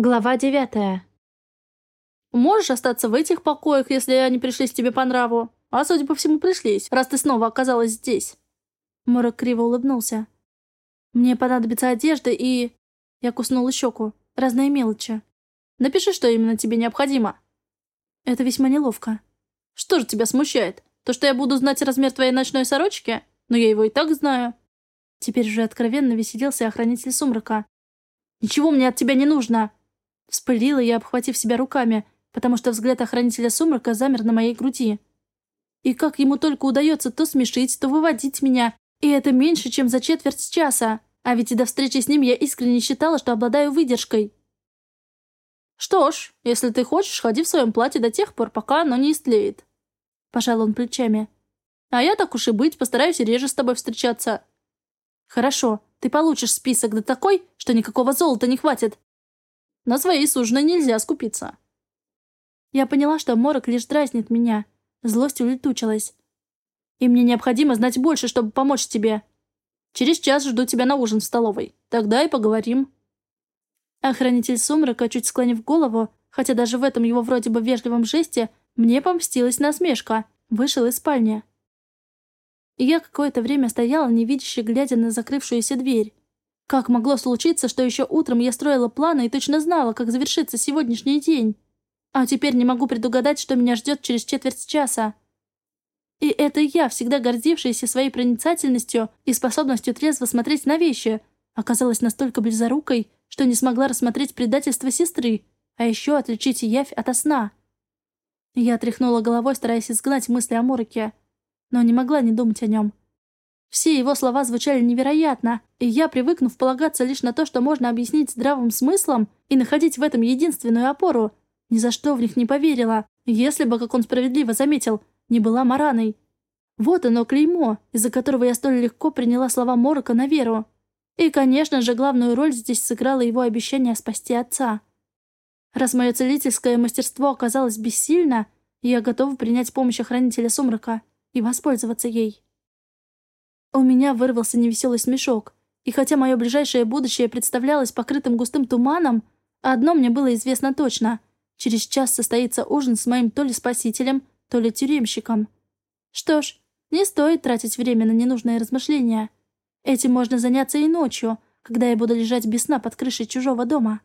Глава девятая. «Можешь остаться в этих покоях, если они пришлись тебе по нраву? А, судя по всему, пришлись, раз ты снова оказалась здесь». Морок криво улыбнулся. «Мне понадобится одежда и...» Я куснула щеку. Разные мелочи. «Напиши, что именно тебе необходимо». «Это весьма неловко». «Что же тебя смущает? То, что я буду знать размер твоей ночной сорочки? Но я его и так знаю». Теперь уже откровенно веселился охранитель сумрака. «Ничего мне от тебя не нужно!» Вспылила я, обхватив себя руками, потому что взгляд охранителя сумрака замер на моей груди. И как ему только удается то смешить, то выводить меня, и это меньше, чем за четверть часа. А ведь и до встречи с ним я искренне считала, что обладаю выдержкой. «Что ж, если ты хочешь, ходи в своем платье до тех пор, пока оно не истлеет». Пожал он плечами. «А я, так уж и быть, постараюсь реже с тобой встречаться». «Хорошо, ты получишь список до такой, что никакого золота не хватит. На своей суженой нельзя скупиться. Я поняла, что морок лишь дразнит меня. Злость улетучилась. И мне необходимо знать больше, чтобы помочь тебе. Через час жду тебя на ужин в столовой. Тогда и поговорим. Охранитель сумрака, чуть склонив голову, хотя даже в этом его вроде бы вежливом жесте, мне помстилась насмешка, вышел из спальни. Я какое-то время стояла, невидяще глядя на закрывшуюся дверь. Как могло случиться, что еще утром я строила планы и точно знала, как завершится сегодняшний день? А теперь не могу предугадать, что меня ждет через четверть часа. И это я, всегда гордившаяся своей проницательностью и способностью трезво смотреть на вещи, оказалась настолько близорукой, что не смогла рассмотреть предательство сестры, а еще отличить явь от сна. Я тряхнула головой, стараясь изгнать мысли о Мороке, но не могла не думать о нем. Все его слова звучали невероятно, и я, привыкнув полагаться лишь на то, что можно объяснить здравым смыслом и находить в этом единственную опору, ни за что в них не поверила, если бы, как он справедливо заметил, не была Мараной. Вот оно клеймо, из-за которого я столь легко приняла слова Морока на веру. И, конечно же, главную роль здесь сыграло его обещание спасти отца. Раз мое целительское мастерство оказалось бессильно, я готова принять помощь охранителя сумрака и воспользоваться ей. У меня вырвался невеселый смешок, и хотя мое ближайшее будущее представлялось покрытым густым туманом, одно мне было известно точно — через час состоится ужин с моим то ли спасителем, то ли тюремщиком. Что ж, не стоит тратить время на ненужные размышления. Этим можно заняться и ночью, когда я буду лежать без сна под крышей чужого дома.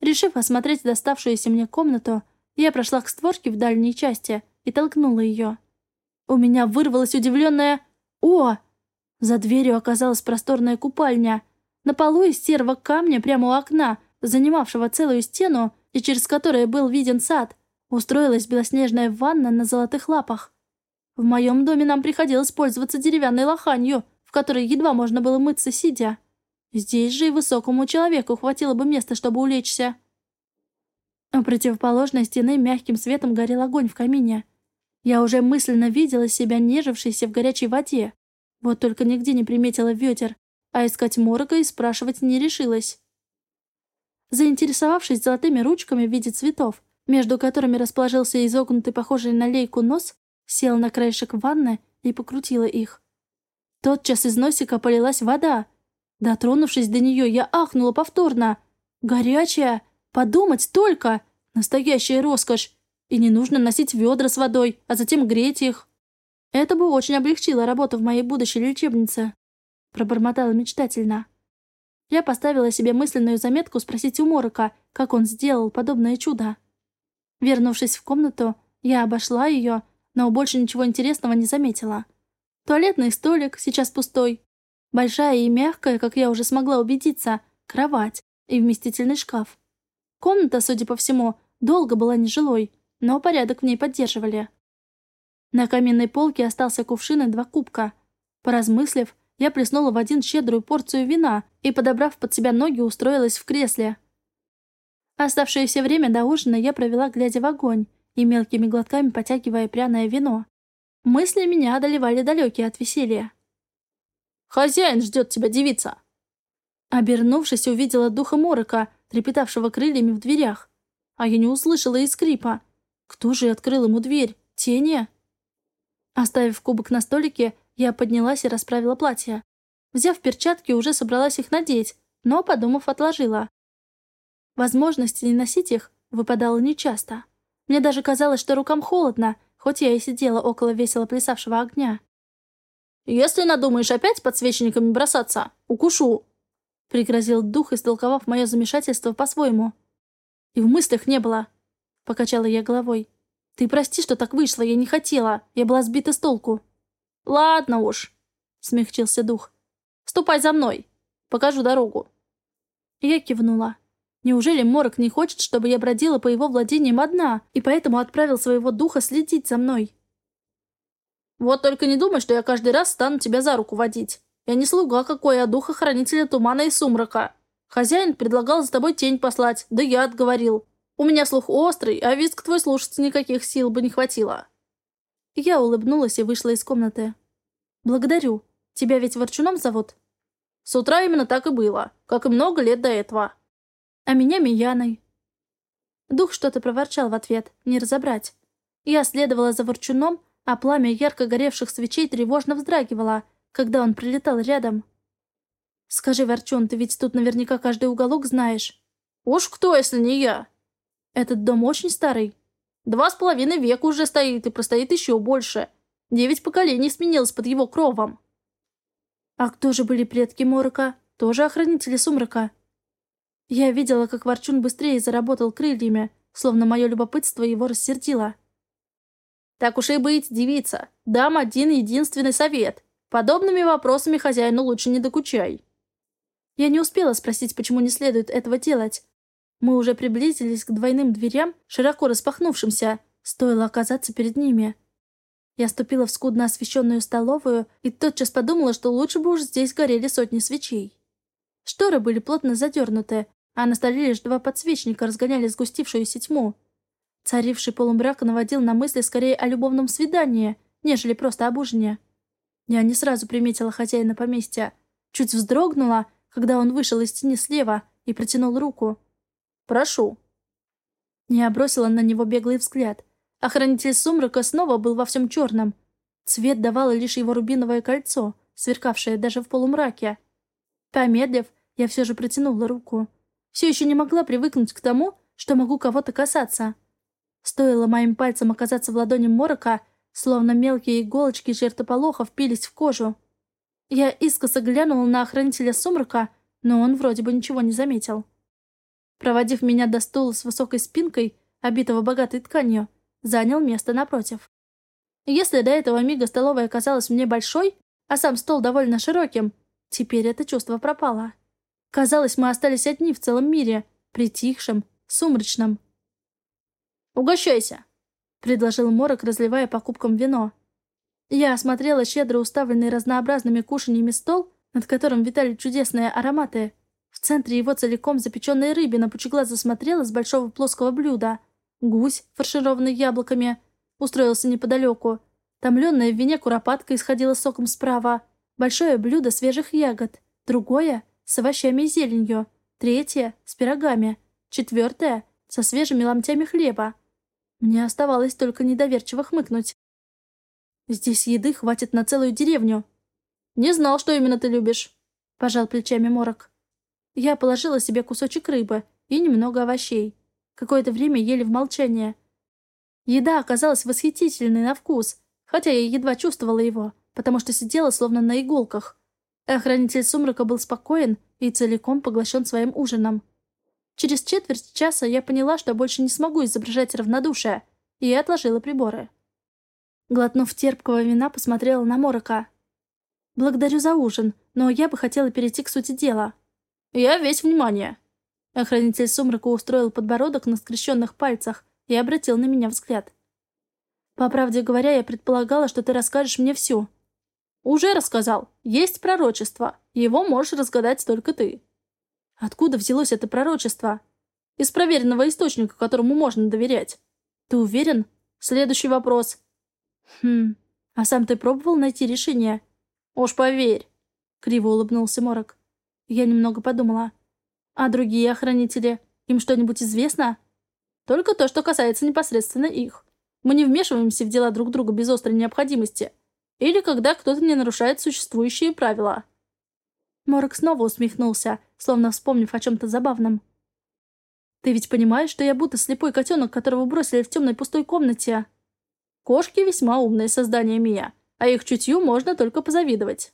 Решив осмотреть доставшуюся мне комнату, я прошла к створке в дальней части и толкнула ее. У меня вырвалось удивленное «О!» За дверью оказалась просторная купальня. На полу из серого камня прямо у окна, занимавшего целую стену и через которое был виден сад, устроилась белоснежная ванна на золотых лапах. В моем доме нам приходилось пользоваться деревянной лоханью, в которой едва можно было мыться сидя. Здесь же и высокому человеку хватило бы места, чтобы улечься. У противоположной стены мягким светом горел огонь в камине. Я уже мысленно видела себя нежившейся в горячей воде. Вот только нигде не приметила ветер, а искать морока и спрашивать не решилась. Заинтересовавшись золотыми ручками в виде цветов, между которыми расположился изогнутый, похожий на лейку нос, сел на краешек ванны и покрутила их. Тотчас из носика полилась вода. Дотронувшись до нее, я ахнула повторно. «Горячая! Подумать только! Настоящая роскошь! И не нужно носить ведра с водой, а затем греть их. Это бы очень облегчило работу в моей будущей лечебнице. Пробормотала мечтательно. Я поставила себе мысленную заметку спросить у Морока, как он сделал подобное чудо. Вернувшись в комнату, я обошла ее, но больше ничего интересного не заметила. Туалетный столик, сейчас пустой. Большая и мягкая, как я уже смогла убедиться, кровать и вместительный шкаф. Комната, судя по всему, долго была нежилой, но порядок в ней поддерживали. На каменной полке остался кувшин и два кубка. Поразмыслив, я плеснула в один щедрую порцию вина и, подобрав под себя ноги, устроилась в кресле. Оставшееся время до ужина я провела, глядя в огонь и мелкими глотками потягивая пряное вино. Мысли меня одолевали далекие от веселья. «Хозяин ждет тебя, девица!» Обернувшись, увидела духа Морока, трепетавшего крыльями в дверях. А я не услышала и скрипа. Кто же открыл ему дверь? Тени? Оставив кубок на столике, я поднялась и расправила платье. Взяв перчатки, уже собралась их надеть, но, подумав, отложила. Возможности не носить их выпадало нечасто. Мне даже казалось, что рукам холодно, хоть я и сидела около весело плясавшего огня. «Если надумаешь опять подсвечниками бросаться, укушу!» Пригрозил дух, истолковав мое замешательство по-своему. И в мыслях не было. Покачала я головой. «Ты прости, что так вышло, я не хотела. Я была сбита с толку». «Ладно уж», — смягчился дух. «Ступай за мной. Покажу дорогу». Я кивнула. Неужели Морок не хочет, чтобы я бродила по его владениям одна, и поэтому отправил своего духа следить за мной? «Вот только не думай, что я каждый раз стану тебя за руку водить. Я не слуга какой, а духа-хранителя тумана и сумрака. Хозяин предлагал за тобой тень послать, да я отговорил. У меня слух острый, а визг твой слушаться никаких сил бы не хватило». Я улыбнулась и вышла из комнаты. «Благодарю. Тебя ведь Ворчуном зовут?» «С утра именно так и было, как и много лет до этого». «А меня Мияной». Дух что-то проворчал в ответ, не разобрать. Я следовала за Ворчуном, а пламя ярко горевших свечей тревожно вздрагивало, когда он прилетал рядом. «Скажи, Ворчун, ты ведь тут наверняка каждый уголок знаешь». «Уж кто, если не я?» Этот дом очень старый. Два с половиной века уже стоит и простоит еще больше. Девять поколений сменилось под его кровом. А кто же были предки Морока? Тоже охранители сумрака? Я видела, как Ворчун быстрее заработал крыльями, словно мое любопытство его рассердило. Так уж и быть, девица. Дам один единственный совет. Подобными вопросами хозяину лучше не докучай. Я не успела спросить, почему не следует этого делать, мы уже приблизились к двойным дверям, широко распахнувшимся. Стоило оказаться перед ними. Я ступила в скудно освещенную столовую и тотчас подумала, что лучше бы уж здесь горели сотни свечей. Шторы были плотно задернуты, а на столе лишь два подсвечника разгоняли сгустившуюся тьму. Царивший полумрак наводил на мысли скорее о любовном свидании, нежели просто об ужине. Я не сразу приметила хозяина поместья. Чуть вздрогнула, когда он вышел из тени слева и протянул руку. Прошу». Я бросила на него беглый взгляд. Охранитель сумрака снова был во всем черном. Цвет давало лишь его рубиновое кольцо, сверкавшее даже в полумраке. Помедлив, я все же протянула руку. Все еще не могла привыкнуть к тому, что могу кого-то касаться. Стоило моим пальцам оказаться в ладони морока, словно мелкие иголочки жертополоха впились в кожу. Я искоса глянула на охранителя сумрака, но он вроде бы ничего не заметил. Проводив меня до стула с высокой спинкой, обитого богатой тканью, занял место напротив. Если до этого мига столовая казалась мне большой, а сам стол довольно широким, теперь это чувство пропало. Казалось, мы остались одни в целом мире, притихшем, сумрачном. «Угощайся!» — предложил Морок, разливая по кубкам вино. Я осмотрела щедро уставленный разнообразными кушаньями стол, над которым витали чудесные ароматы, в центре его целиком запеченная рыбина пучеглазо смотрела с большого плоского блюда. Гусь, фаршированный яблоками, устроился неподалеку. Томленная в вине куропатка исходила соком справа. Большое блюдо свежих ягод. Другое — с овощами и зеленью. Третье — с пирогами. Четвертое — со свежими ломтями хлеба. Мне оставалось только недоверчиво хмыкнуть. «Здесь еды хватит на целую деревню». «Не знал, что именно ты любишь», — пожал плечами Морок. Я положила себе кусочек рыбы и немного овощей. Какое-то время ели в молчании. Еда оказалась восхитительной на вкус, хотя я едва чувствовала его, потому что сидела словно на иголках. Охранитель сумрака был спокоен и целиком поглощен своим ужином. Через четверть часа я поняла, что больше не смогу изображать равнодушие, и отложила приборы. Глотнув терпкого вина, посмотрела на Морока. «Благодарю за ужин, но я бы хотела перейти к сути дела», «Я весь внимание». Охранитель сумрака устроил подбородок на скрещенных пальцах и обратил на меня взгляд. «По правде говоря, я предполагала, что ты расскажешь мне всю». «Уже рассказал. Есть пророчество. Его можешь разгадать только ты». «Откуда взялось это пророчество?» «Из проверенного источника, которому можно доверять». «Ты уверен?» «Следующий вопрос». «Хм... А сам ты пробовал найти решение?» «Уж поверь», — криво улыбнулся Морок. Я немного подумала. А другие охранители? Им что-нибудь известно? Только то, что касается непосредственно их. Мы не вмешиваемся в дела друг друга без острой необходимости. Или когда кто-то не нарушает существующие правила. Морок снова усмехнулся, словно вспомнив о чем-то забавном. Ты ведь понимаешь, что я будто слепой котенок, которого бросили в темной пустой комнате? Кошки весьма умные создания Мия, а их чутью можно только позавидовать.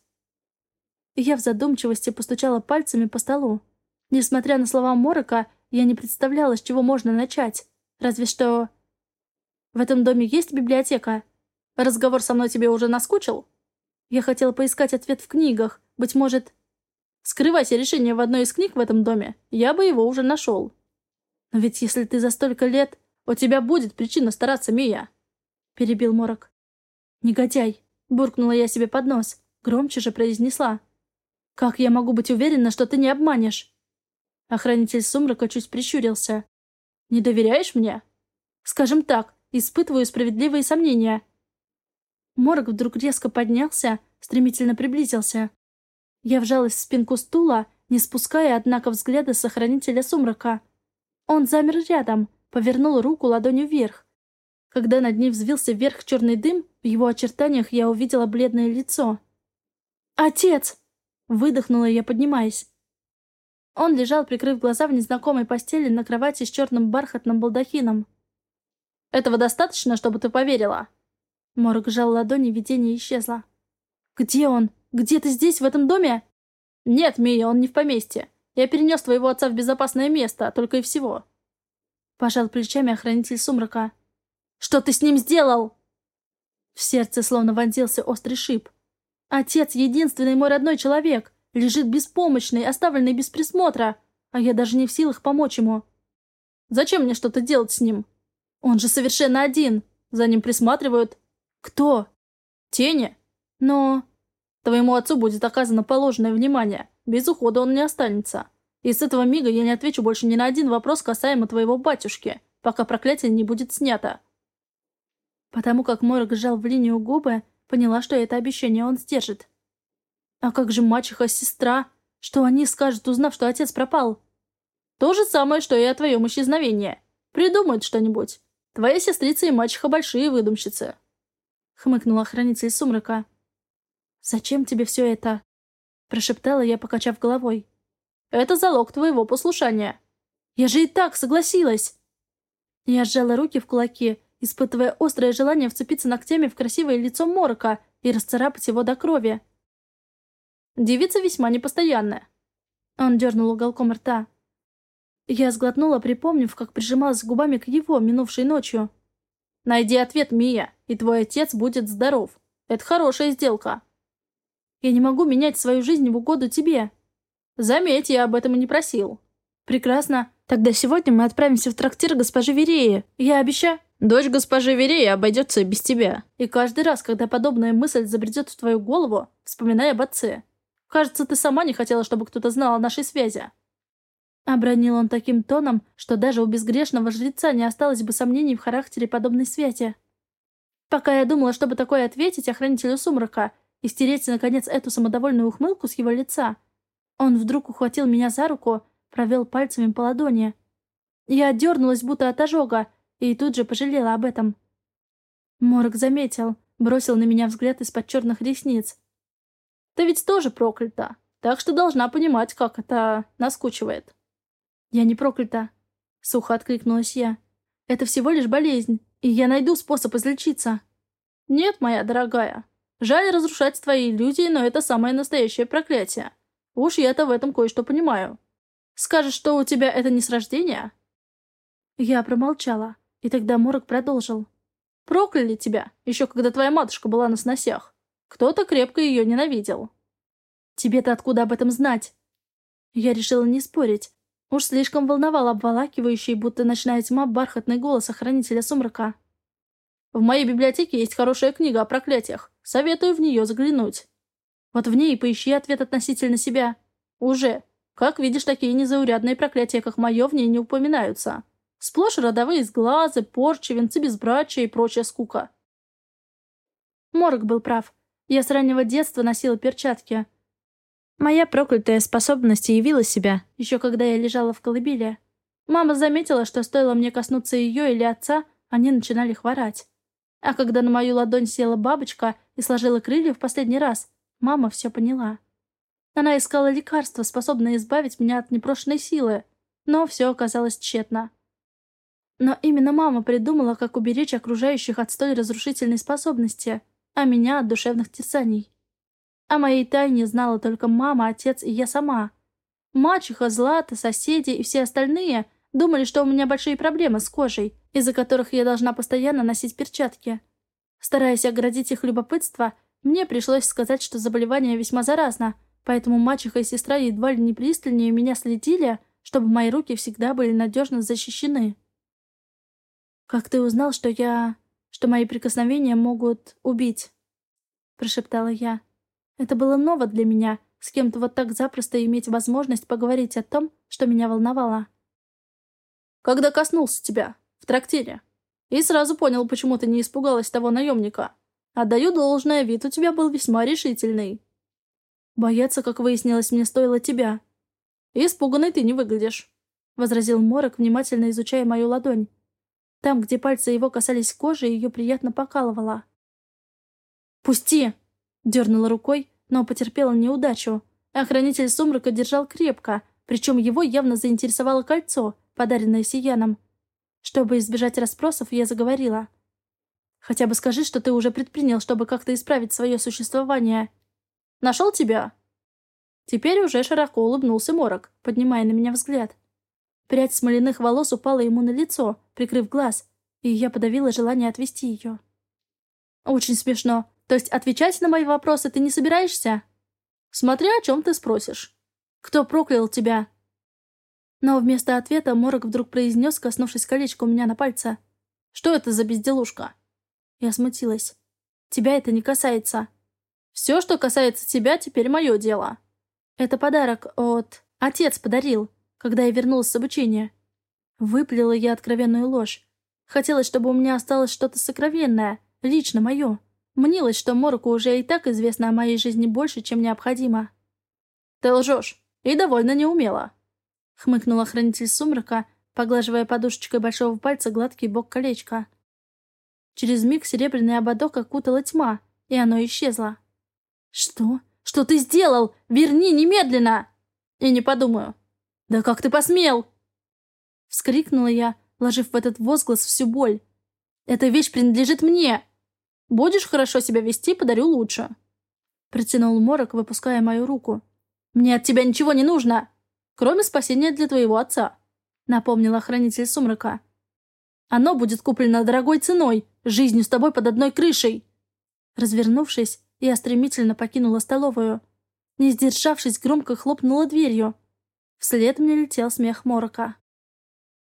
Я в задумчивости постучала пальцами по столу. Несмотря на слова Морока, я не представляла, с чего можно начать. Разве что... В этом доме есть библиотека? Разговор со мной тебе уже наскучил? Я хотела поискать ответ в книгах. Быть может... Скрывайся решение в одной из книг в этом доме, я бы его уже нашел. Но ведь если ты за столько лет, у тебя будет причина стараться, Мия. Перебил Морок. Негодяй, буркнула я себе под нос. Громче же произнесла. Как я могу быть уверена, что ты не обманешь? Охранитель сумрака чуть прищурился. «Не доверяешь мне?» «Скажем так, испытываю справедливые сомнения». Морок вдруг резко поднялся, стремительно приблизился. Я вжалась в спинку стула, не спуская, однако, взгляда с охранителя сумрака. Он замер рядом, повернул руку ладонью вверх. Когда над ней взвился вверх черный дым, в его очертаниях я увидела бледное лицо. «Отец!» — выдохнула я, поднимаясь. Он лежал, прикрыв глаза в незнакомой постели на кровати с черным бархатным балдахином. «Этого достаточно, чтобы ты поверила?» Морок сжал ладони, видение исчезло. «Где он? Где ты здесь, в этом доме?» «Нет, Мия, он не в поместье. Я перенес твоего отца в безопасное место, только и всего». Пожал плечами охранитель сумрака. «Что ты с ним сделал?» В сердце словно вонзился острый шип. «Отец — единственный мой родной человек. Лежит беспомощный, оставленный без присмотра, а я даже не в силах помочь ему. Зачем мне что-то делать с ним? Он же совершенно один. За ним присматривают. Кто? Тени. Но... Твоему отцу будет оказано положенное внимание. Без ухода он не останется. И с этого мига я не отвечу больше ни на один вопрос касаемо твоего батюшки, пока проклятие не будет снято. Потому как Морок сжал в линию губы, поняла, что это обещание он сдержит. А как же мачеха, сестра? Что они скажут, узнав, что отец пропал? То же самое, что и о твоем исчезновении. Придумают что-нибудь. Твоя сестрица и мачеха большие выдумщицы. Хмыкнула хранитель сумрака. «Зачем тебе все это?» Прошептала я, покачав головой. «Это залог твоего послушания. Я же и так согласилась!» Я сжала руки в кулаки, испытывая острое желание вцепиться ногтями в красивое лицо Морока и расцарапать его до крови. Девица весьма непостоянная. Он дернул уголком рта. Я сглотнула, припомнив, как прижималась губами к его минувшей ночью. «Найди ответ, Мия, и твой отец будет здоров. Это хорошая сделка». «Я не могу менять свою жизнь в угоду тебе». «Заметь, я об этом и не просил». «Прекрасно. Тогда сегодня мы отправимся в трактир госпожи Вереи. Я обещаю...» «Дочь госпожи Вереи обойдется без тебя». И каждый раз, когда подобная мысль забредет в твою голову, вспоминай об отце. Кажется, ты сама не хотела, чтобы кто-то знал о нашей связи». Обронил он таким тоном, что даже у безгрешного жреца не осталось бы сомнений в характере подобной связи. Пока я думала, чтобы такое ответить охранителю сумрака и стереть, наконец, эту самодовольную ухмылку с его лица, он вдруг ухватил меня за руку, провел пальцами по ладони. Я отдернулась, будто от ожога, и тут же пожалела об этом. Морок заметил, бросил на меня взгляд из-под черных ресниц. Ты ведь тоже проклята, так что должна понимать, как это наскучивает». «Я не проклята», — сухо откликнулась я. «Это всего лишь болезнь, и я найду способ излечиться». «Нет, моя дорогая. Жаль разрушать твои иллюзии, но это самое настоящее проклятие. Уж я-то в этом кое-что понимаю. Скажешь, что у тебя это не с рождения?» Я промолчала, и тогда Морок продолжил. «Прокляли тебя, еще когда твоя матушка была на сносях. Кто-то крепко ее ненавидел. Тебе-то откуда об этом знать? Я решила не спорить. Уж слишком волновал обволакивающий, будто ночная тьма, бархатный голос охранителя сумрака. В моей библиотеке есть хорошая книга о проклятиях. Советую в нее заглянуть. Вот в ней поищи ответ относительно себя. Уже. Как видишь, такие незаурядные проклятия, как мое, в ней не упоминаются. Сплошь родовые сглазы, порчи, венцы безбрачия и прочая скука. Морг был прав. Я с раннего детства носила перчатки. Моя проклятая способность явила себя, еще когда я лежала в колыбели. Мама заметила, что стоило мне коснуться ее или отца, они начинали хворать. А когда на мою ладонь села бабочка и сложила крылья в последний раз, мама все поняла. Она искала лекарство, способное избавить меня от непрошенной силы. но все оказалось тщетно. Но именно мама придумала, как уберечь окружающих от столь разрушительной способности, а меня от душевных тесаний. О моей тайне знала только мама, отец и я сама. Мачеха, Злата, соседи и все остальные думали, что у меня большие проблемы с кожей, из-за которых я должна постоянно носить перчатки. Стараясь оградить их любопытство, мне пришлось сказать, что заболевание весьма заразно, поэтому мачеха и сестра едва ли не пристальнее меня следили, чтобы мои руки всегда были надежно защищены. «Как ты узнал, что я... что мои прикосновения могут убить?» — прошептала я. Это было ново для меня, с кем-то вот так запросто иметь возможность поговорить о том, что меня волновало. «Когда коснулся тебя, в трактире, и сразу понял, почему ты не испугалась того наемника. Отдаю должное, вид у тебя был весьма решительный». «Бояться, как выяснилось, мне стоило тебя». «Испуганной ты не выглядишь», — возразил Морок, внимательно изучая мою ладонь. Там, где пальцы его касались кожи, ее приятно покалывало. «Пусти!» Дернула рукой, но потерпела неудачу. Охранитель сумрака держал крепко, причем его явно заинтересовало кольцо, подаренное Сияном. Чтобы избежать расспросов, я заговорила. «Хотя бы скажи, что ты уже предпринял, чтобы как-то исправить свое существование». «Нашел тебя?» Теперь уже широко улыбнулся Морок, поднимая на меня взгляд. Прядь смоляных волос упала ему на лицо, прикрыв глаз, и я подавила желание отвести ее. «Очень смешно. То есть отвечать на мои вопросы ты не собираешься? Смотря о чем ты спросишь. Кто проклял тебя? Но вместо ответа Морок вдруг произнес, коснувшись колечка у меня на пальце. Что это за безделушка? Я смутилась. Тебя это не касается. Все, что касается тебя, теперь мое дело. Это подарок от... Отец подарил, когда я вернулась с обучения. Выплела я откровенную ложь. Хотелось, чтобы у меня осталось что-то сокровенное, лично мое. Мнилось, что Морку уже и так известно о моей жизни больше, чем необходимо. «Ты лжешь. И довольно неумело», — хмыкнула хранитель сумрака, поглаживая подушечкой большого пальца гладкий бок колечка. Через миг серебряный ободок окутала тьма, и оно исчезло. «Что? Что ты сделал? Верни немедленно!» «И не подумаю». «Да как ты посмел?» Вскрикнула я, вложив в этот возглас всю боль. «Эта вещь принадлежит мне!» Будешь хорошо себя вести, подарю лучше». Протянул Морок, выпуская мою руку. «Мне от тебя ничего не нужно, кроме спасения для твоего отца», напомнил хранитель сумрака. «Оно будет куплено дорогой ценой, жизнью с тобой под одной крышей». Развернувшись, я стремительно покинула столовую. Не сдержавшись, громко хлопнула дверью. Вслед мне летел смех Морока.